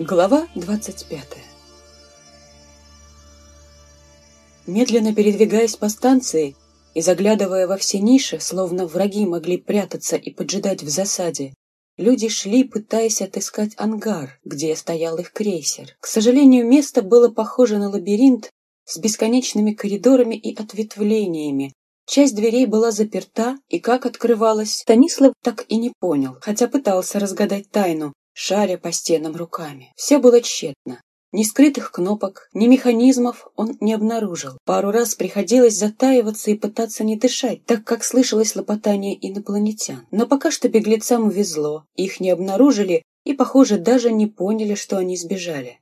Глава 25 Медленно передвигаясь по станции и заглядывая во все ниши, словно враги могли прятаться и поджидать в засаде, люди шли, пытаясь отыскать ангар, где стоял их крейсер. К сожалению, место было похоже на лабиринт с бесконечными коридорами и ответвлениями. Часть дверей была заперта, и как открывалась, Станислав так и не понял, хотя пытался разгадать тайну, шаря по стенам руками. Все было тщетно. Ни скрытых кнопок, ни механизмов он не обнаружил. Пару раз приходилось затаиваться и пытаться не дышать, так как слышалось лопотание инопланетян. Но пока что беглецам везло, их не обнаружили и, похоже, даже не поняли, что они сбежали.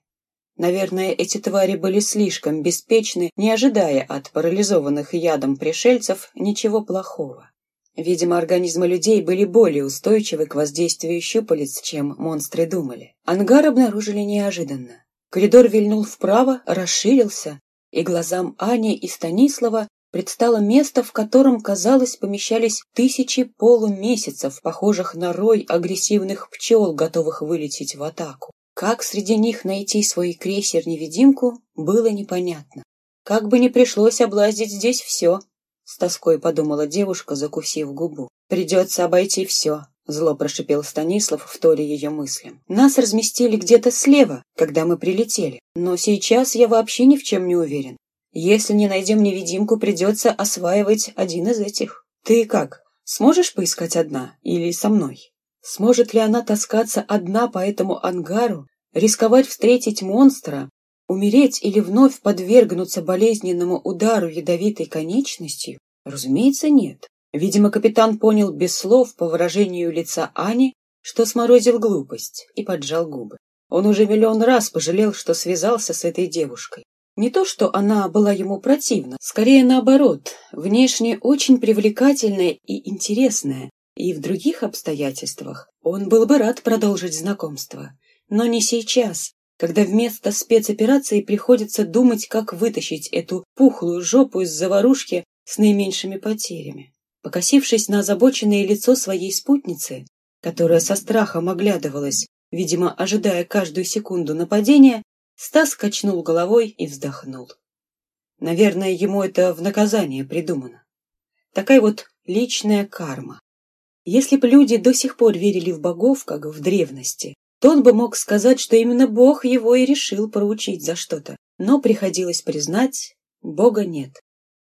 Наверное, эти твари были слишком беспечны, не ожидая от парализованных ядом пришельцев ничего плохого. Видимо, организмы людей были более устойчивы к воздействию щупалец, чем монстры думали. Ангар обнаружили неожиданно. Коридор вильнул вправо, расширился, и глазам Ани и Станислава предстало место, в котором, казалось, помещались тысячи полумесяцев, похожих на рой агрессивных пчел, готовых вылететь в атаку. Как среди них найти свой крейсер-невидимку, было непонятно. Как бы ни пришлось облазить здесь все, с тоской подумала девушка, закусив губу. «Придется обойти все», — зло прошипел Станислав, вторя ее мыслям. «Нас разместили где-то слева, когда мы прилетели, но сейчас я вообще ни в чем не уверен. Если не найдем невидимку, придется осваивать один из этих. Ты как, сможешь поискать одна или со мной? Сможет ли она таскаться одна по этому ангару, рисковать встретить монстра, Умереть или вновь подвергнуться болезненному удару ядовитой конечностью? Разумеется, нет. Видимо, капитан понял без слов по выражению лица Ани, что сморозил глупость, и поджал губы. Он уже миллион раз пожалел, что связался с этой девушкой. Не то, что она была ему противна, скорее наоборот, внешне очень привлекательная и интересная, и в других обстоятельствах он был бы рад продолжить знакомство. Но не сейчас, когда вместо спецоперации приходится думать, как вытащить эту пухлую жопу из заварушки с наименьшими потерями. Покосившись на озабоченное лицо своей спутницы, которая со страхом оглядывалась, видимо, ожидая каждую секунду нападения, Стас качнул головой и вздохнул. Наверное, ему это в наказание придумано. Такая вот личная карма. Если бы люди до сих пор верили в богов, как в древности, то он бы мог сказать, что именно Бог его и решил проучить за что-то. Но приходилось признать, Бога нет.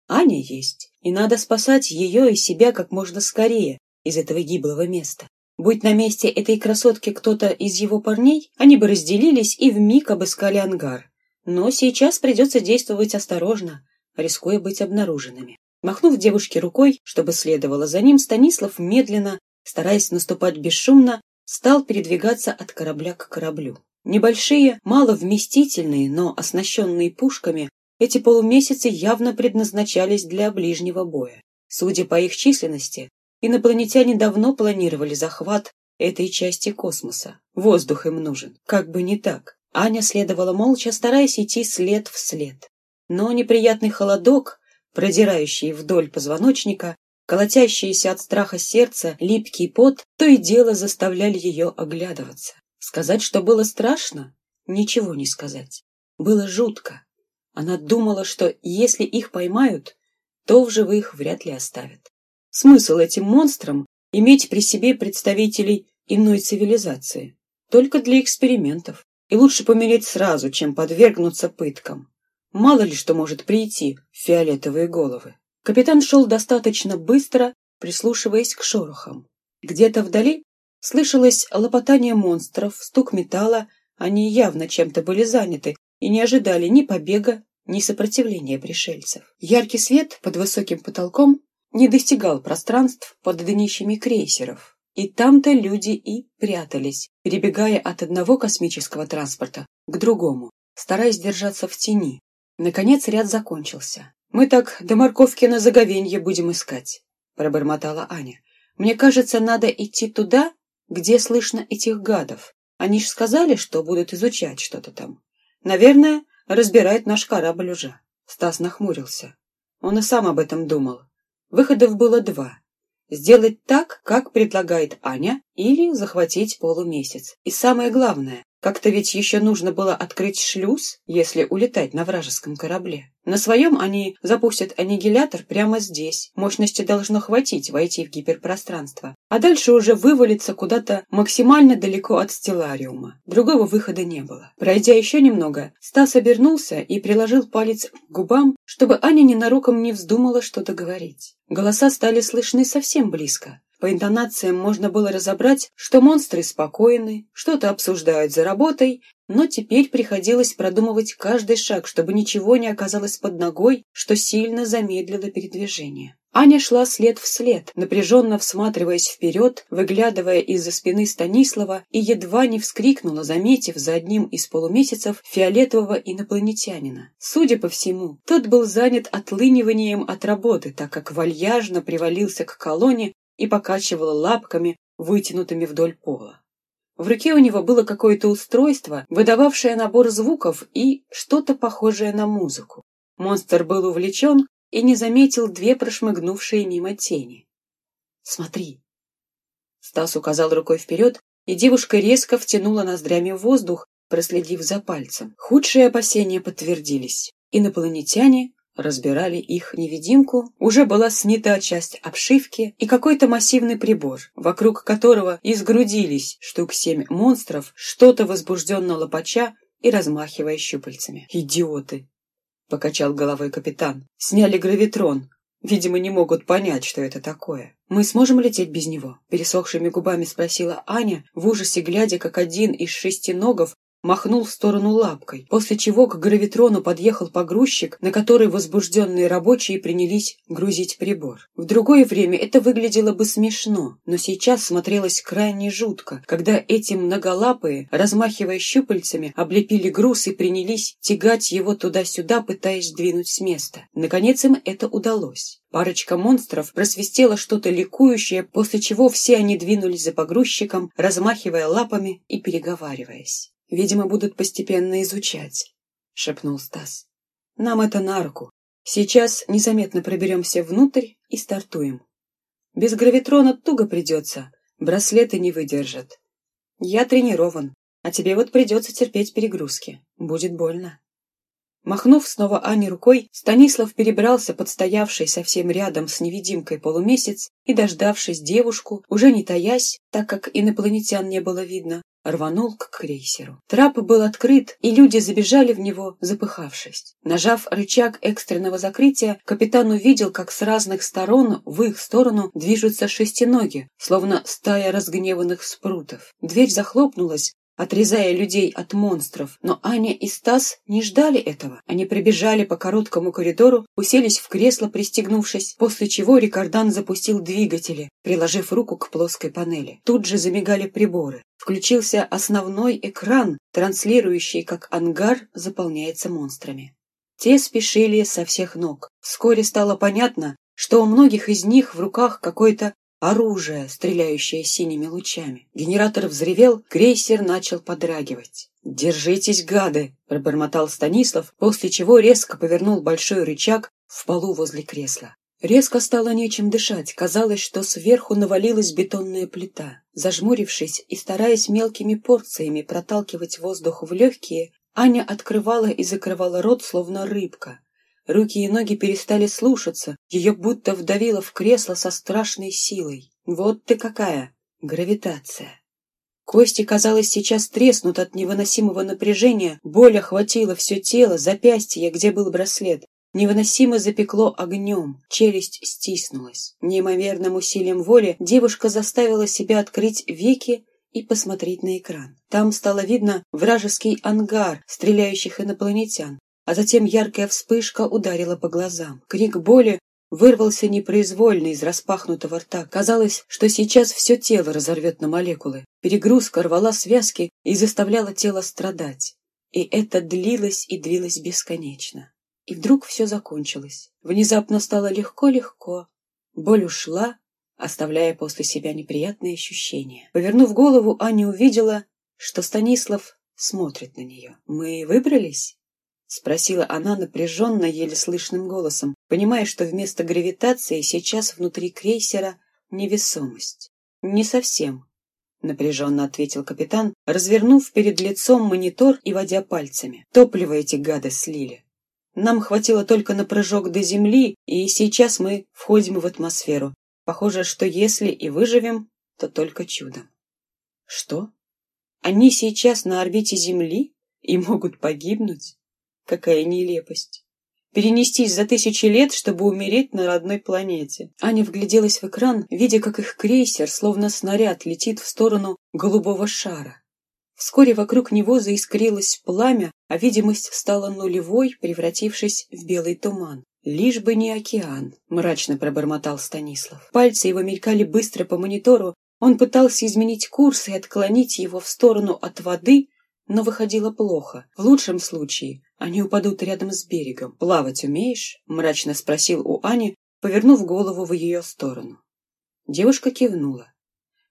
Аня есть, и надо спасать ее и себя как можно скорее из этого гиблого места. Будь на месте этой красотки кто-то из его парней, они бы разделились и вмиг обыскали ангар. Но сейчас придется действовать осторожно, рискуя быть обнаруженными. Махнув девушке рукой, чтобы следовало за ним, Станислав медленно, стараясь наступать бесшумно, стал передвигаться от корабля к кораблю. Небольшие, маловместительные, но оснащенные пушками, эти полумесяцы явно предназначались для ближнего боя. Судя по их численности, инопланетяне давно планировали захват этой части космоса. Воздух им нужен. Как бы не так. Аня следовала молча, стараясь идти след в след. Но неприятный холодок, продирающий вдоль позвоночника, Колотящееся от страха сердце, липкий пот, то и дело заставляли ее оглядываться. Сказать, что было страшно? Ничего не сказать. Было жутко. Она думала, что если их поймают, то в живых вряд ли оставят. Смысл этим монстрам иметь при себе представителей иной цивилизации. Только для экспериментов. И лучше помереть сразу, чем подвергнуться пыткам. Мало ли что может прийти в фиолетовые головы. Капитан шел достаточно быстро, прислушиваясь к шорохам. Где-то вдали слышалось лопотание монстров, стук металла, они явно чем-то были заняты и не ожидали ни побега, ни сопротивления пришельцев. Яркий свет под высоким потолком не достигал пространств под днищами крейсеров, и там-то люди и прятались, перебегая от одного космического транспорта к другому, стараясь держаться в тени. Наконец ряд закончился. «Мы так до морковки на заговенье будем искать», — пробормотала Аня. «Мне кажется, надо идти туда, где слышно этих гадов. Они ж сказали, что будут изучать что-то там. Наверное, разбирает наш корабль уже». Стас нахмурился. Он и сам об этом думал. Выходов было два. Сделать так, как предлагает Аня, или захватить полумесяц. И самое главное, Как-то ведь еще нужно было открыть шлюз, если улетать на вражеском корабле. На своем они запустят аннигилятор прямо здесь. Мощности должно хватить войти в гиперпространство. А дальше уже вывалиться куда-то максимально далеко от стеллариума. Другого выхода не было. Пройдя еще немного, Стас обернулся и приложил палец к губам, чтобы Аня ненароком не вздумала что-то говорить. Голоса стали слышны совсем близко. По интонациям можно было разобрать, что монстры спокойны, что-то обсуждают за работой, но теперь приходилось продумывать каждый шаг, чтобы ничего не оказалось под ногой, что сильно замедлило передвижение. Аня шла след в след, напряженно всматриваясь вперед, выглядывая из-за спины Станислава и едва не вскрикнула, заметив за одним из полумесяцев фиолетового инопланетянина. Судя по всему, тот был занят отлыниванием от работы, так как вальяжно привалился к колонне и покачивала лапками, вытянутыми вдоль пола. В руке у него было какое-то устройство, выдававшее набор звуков и что-то похожее на музыку. Монстр был увлечен и не заметил две прошмыгнувшие мимо тени. «Смотри!» Стас указал рукой вперед, и девушка резко втянула ноздрями воздух, проследив за пальцем. Худшие опасения подтвердились. Инопланетяне разбирали их невидимку, уже была снята часть обшивки и какой-то массивный прибор, вокруг которого изгрудились штук семь монстров, что-то возбужденно лопача и размахивая щупальцами. «Идиоты!» — покачал головой капитан. «Сняли гравитрон. Видимо, не могут понять, что это такое. Мы сможем лететь без него?» Пересохшими губами спросила Аня, в ужасе глядя, как один из шести ногов махнул в сторону лапкой, после чего к гравитрону подъехал погрузчик, на который возбужденные рабочие принялись грузить прибор. В другое время это выглядело бы смешно, но сейчас смотрелось крайне жутко, когда эти многолапые, размахивая щупальцами, облепили груз и принялись тягать его туда-сюда, пытаясь двинуть с места. Наконец им это удалось. Парочка монстров просвистела что-то ликующее, после чего все они двинулись за погрузчиком, размахивая лапами и переговариваясь. Видимо, будут постепенно изучать, — шепнул Стас. Нам это на руку. Сейчас незаметно проберемся внутрь и стартуем. Без гравитрона туго придется, браслеты не выдержат. Я тренирован, а тебе вот придется терпеть перегрузки. Будет больно. Махнув снова Ане рукой, Станислав перебрался под стоявший совсем рядом с невидимкой полумесяц и, дождавшись девушку, уже не таясь, так как инопланетян не было видно, рванул к крейсеру. Трап был открыт, и люди забежали в него, запыхавшись. Нажав рычаг экстренного закрытия, капитан увидел, как с разных сторон в их сторону движутся шестиноги, словно стая разгневанных спрутов. Дверь захлопнулась, отрезая людей от монстров. Но Аня и Стас не ждали этого. Они прибежали по короткому коридору, уселись в кресло, пристегнувшись, после чего Рикардан запустил двигатели, приложив руку к плоской панели. Тут же замигали приборы. Включился основной экран, транслирующий, как ангар заполняется монстрами. Те спешили со всех ног. Вскоре стало понятно, что у многих из них в руках какой-то оружие, стреляющее синими лучами. Генератор взревел, крейсер начал подрагивать. «Держитесь, гады!» — пробормотал Станислав, после чего резко повернул большой рычаг в полу возле кресла. Резко стало нечем дышать, казалось, что сверху навалилась бетонная плита. Зажмурившись и стараясь мелкими порциями проталкивать воздух в легкие, Аня открывала и закрывала рот, словно рыбка. Руки и ноги перестали слушаться, ее будто вдавило в кресло со страшной силой. Вот ты какая! Гравитация! Кости, казалось, сейчас треснут от невыносимого напряжения, боль охватила все тело, запястье, где был браслет. Невыносимо запекло огнем, челюсть стиснулась. Неимоверным усилием воли девушка заставила себя открыть веки и посмотреть на экран. Там стало видно вражеский ангар стреляющих инопланетян а затем яркая вспышка ударила по глазам. Крик боли вырвался непроизвольно из распахнутого рта. Казалось, что сейчас все тело разорвет на молекулы. Перегрузка рвала связки и заставляла тело страдать. И это длилось и длилось бесконечно. И вдруг все закончилось. Внезапно стало легко-легко. Боль ушла, оставляя после себя неприятные ощущения. Повернув голову, Аня увидела, что Станислав смотрит на нее. «Мы выбрались?» — спросила она напряженно, еле слышным голосом, понимая, что вместо гравитации сейчас внутри крейсера невесомость. «Не совсем», напряженно ответил капитан, развернув перед лицом монитор и водя пальцами. Топливо эти гады слили. Нам хватило только на прыжок до Земли, и сейчас мы входим в атмосферу. Похоже, что если и выживем, то только чудом. Что? Они сейчас на орбите Земли и могут погибнуть? Какая нелепость! Перенестись за тысячи лет, чтобы умереть на родной планете. Аня вгляделась в экран, видя, как их крейсер, словно снаряд, летит в сторону голубого шара. Вскоре вокруг него заискрилось пламя, а видимость стала нулевой, превратившись в белый туман. «Лишь бы не океан», — мрачно пробормотал Станислав. Пальцы его мелькали быстро по монитору, он пытался изменить курс и отклонить его в сторону от воды, но выходило плохо. В лучшем случае они упадут рядом с берегом. «Плавать умеешь?» — мрачно спросил у Ани, повернув голову в ее сторону. Девушка кивнула.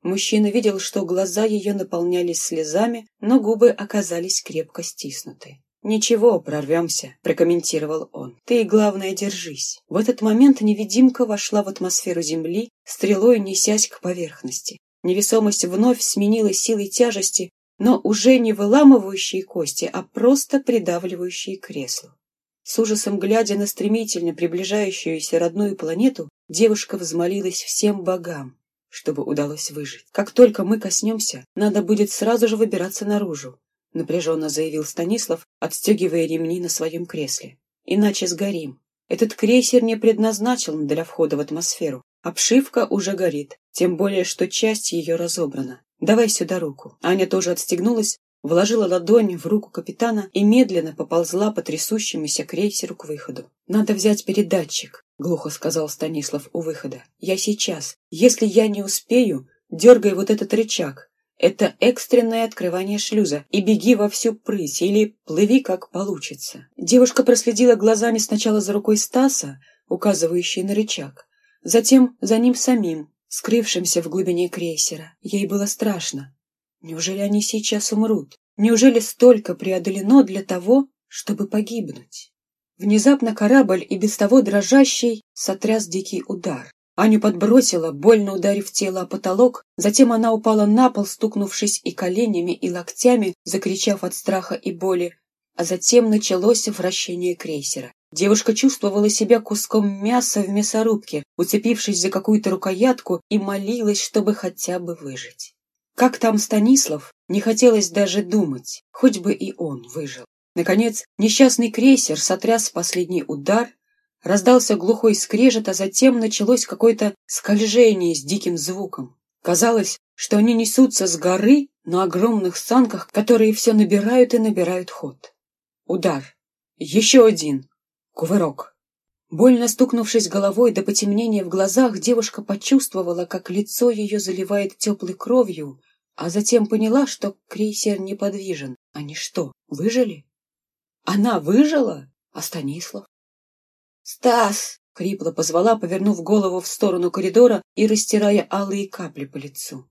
Мужчина видел, что глаза ее наполнялись слезами, но губы оказались крепко стиснуты. «Ничего, прорвемся», — прокомментировал он. «Ты, главное, держись». В этот момент невидимка вошла в атмосферу Земли, стрелой несясь к поверхности. Невесомость вновь сменилась силой тяжести, но уже не выламывающие кости, а просто придавливающие кресло. С ужасом глядя на стремительно приближающуюся родную планету, девушка взмолилась всем богам, чтобы удалось выжить. «Как только мы коснемся, надо будет сразу же выбираться наружу», напряженно заявил Станислав, отстегивая ремни на своем кресле. «Иначе сгорим. Этот крейсер не предназначен для входа в атмосферу. Обшивка уже горит, тем более, что часть ее разобрана. Давай сюда руку». Аня тоже отстегнулась, вложила ладонь в руку капитана и медленно поползла по трясущемуся крейсеру к выходу. «Надо взять передатчик», — глухо сказал Станислав у выхода. «Я сейчас. Если я не успею, дергай вот этот рычаг. Это экстренное открывание шлюза. И беги во всю прыть или плыви, как получится». Девушка проследила глазами сначала за рукой Стаса, указывающей на рычаг, затем за ним самим, скрывшимся в глубине крейсера. Ей было страшно. Неужели они сейчас умрут? Неужели столько преодолено для того, чтобы погибнуть? Внезапно корабль и без того дрожащий сотряс дикий удар. Аню подбросила, больно ударив тело о потолок, затем она упала на пол, стукнувшись и коленями, и локтями, закричав от страха и боли, а затем началось вращение крейсера. Девушка чувствовала себя куском мяса в мясорубке, уцепившись за какую-то рукоятку и молилась, чтобы хотя бы выжить. Как там Станислав, не хотелось даже думать, хоть бы и он выжил. Наконец, несчастный крейсер сотряс последний удар, раздался глухой скрежет, а затем началось какое-то скольжение с диким звуком. Казалось, что они несутся с горы на огромных санках, которые все набирают и набирают ход. Удар. Еще один. Кувырок. Больно стукнувшись головой до потемнения в глазах, девушка почувствовала, как лицо ее заливает теплой кровью, а затем поняла, что крейсер неподвижен. Они что, выжили? Она выжила? А Станислав? «Стас!» — хрипло позвала, повернув голову в сторону коридора и растирая алые капли по лицу.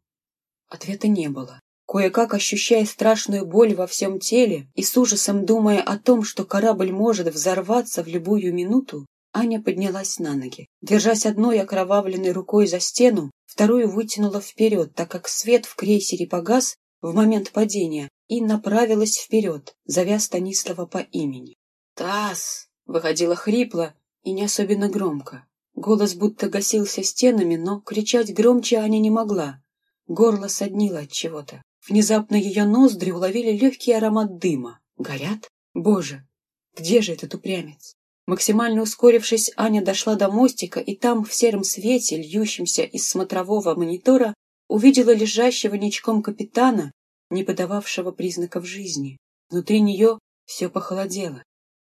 Ответа не было. Кое-как ощущая страшную боль во всем теле и с ужасом думая о том, что корабль может взорваться в любую минуту, Аня поднялась на ноги. Держась одной окровавленной рукой за стену, вторую вытянула вперед, так как свет в крейсере погас в момент падения, и направилась вперед, зовя Станислава по имени. «Тасс!» — выходила хрипло и не особенно громко. Голос будто гасился стенами, но кричать громче Аня не могла. Горло соднило от чего-то. Внезапно ее ноздри уловили легкий аромат дыма. Горят? Боже, где же этот упрямец? Максимально ускорившись, Аня дошла до мостика, и там, в сером свете, льющемся из смотрового монитора, увидела лежащего ничком капитана, не подававшего признаков жизни. Внутри нее все похолодело.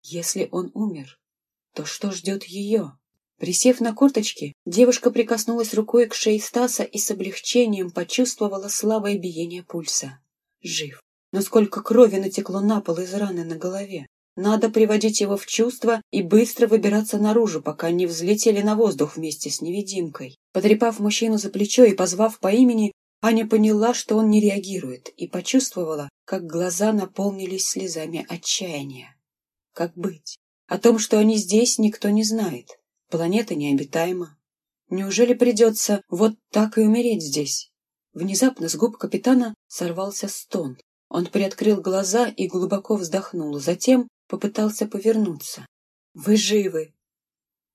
Если он умер, то что ждет ее? Присев на корточки, девушка прикоснулась рукой к шее Стаса и с облегчением почувствовала слабое биение пульса. Жив. Но сколько крови натекло на пол из раны на голове. Надо приводить его в чувство и быстро выбираться наружу, пока не взлетели на воздух вместе с невидимкой. Потрепав мужчину за плечо и позвав по имени, Аня поняла, что он не реагирует, и почувствовала, как глаза наполнились слезами отчаяния. Как быть? О том, что они здесь, никто не знает. Планета необитаема. Неужели придется вот так и умереть здесь? Внезапно с губ капитана сорвался стон. Он приоткрыл глаза и глубоко вздохнул, затем попытался повернуться. «Вы живы!»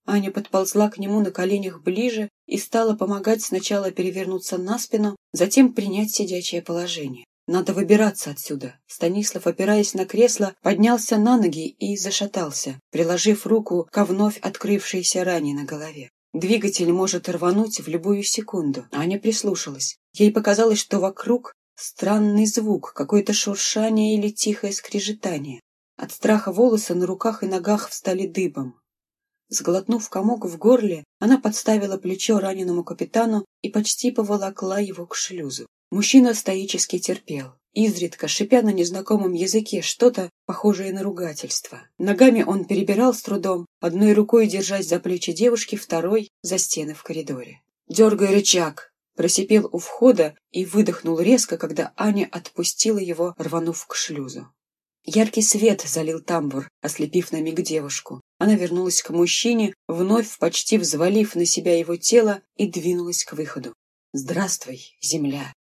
Аня подползла к нему на коленях ближе и стала помогать сначала перевернуться на спину, затем принять сидячее положение. Надо выбираться отсюда. Станислав, опираясь на кресло, поднялся на ноги и зашатался, приложив руку ко вновь открывшейся ране на голове. Двигатель может рвануть в любую секунду. Аня прислушалась. Ей показалось, что вокруг странный звук, какое-то шуршание или тихое скрежетание. От страха волосы на руках и ногах встали дыбом. Сглотнув комок в горле, она подставила плечо раненому капитану и почти поволокла его к шлюзу. Мужчина стоически терпел, изредка шипя на незнакомом языке что-то, похожее на ругательство. Ногами он перебирал с трудом, одной рукой держась за плечи девушки, второй — за стены в коридоре. «Дергай рычаг!» Просипел у входа и выдохнул резко, когда Аня отпустила его, рванув к шлюзу. Яркий свет залил тамбур, ослепив на миг девушку. Она вернулась к мужчине, вновь почти взвалив на себя его тело и двинулась к выходу. «Здравствуй, земля!»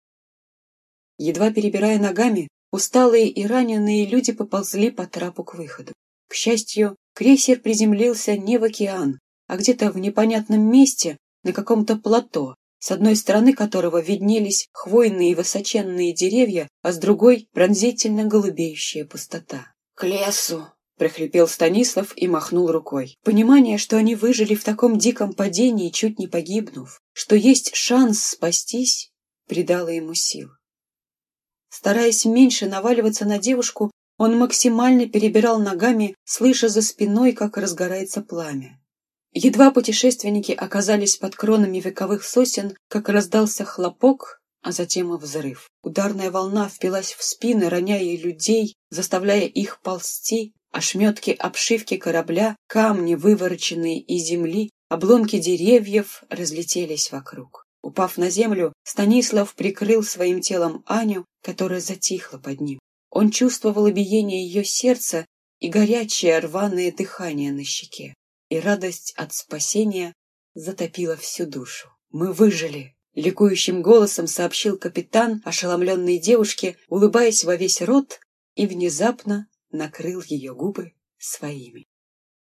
Едва перебирая ногами, усталые и раненые люди поползли по трапу к выходу. К счастью, крейсер приземлился не в океан, а где-то в непонятном месте, на каком-то плато, с одной стороны которого виднелись хвойные высоченные деревья, а с другой — пронзительно голубеющая пустота. «К лесу!» — прохрипел Станислав и махнул рукой. Понимание, что они выжили в таком диком падении, чуть не погибнув, что есть шанс спастись, придало ему сил. Стараясь меньше наваливаться на девушку, он максимально перебирал ногами, слыша за спиной, как разгорается пламя. Едва путешественники оказались под кронами вековых сосен, как раздался хлопок, а затем и взрыв. Ударная волна впилась в спины, роняя людей, заставляя их ползти, ошметки обшивки корабля, камни, вывороченные из земли, обломки деревьев разлетелись вокруг. Упав на землю, Станислав прикрыл своим телом Аню, которая затихла под ним. Он чувствовал биение ее сердца и горячее рваное дыхание на щеке. И радость от спасения затопила всю душу. «Мы выжили!» — ликующим голосом сообщил капитан ошеломленной девушке, улыбаясь во весь рот, и внезапно накрыл ее губы своими.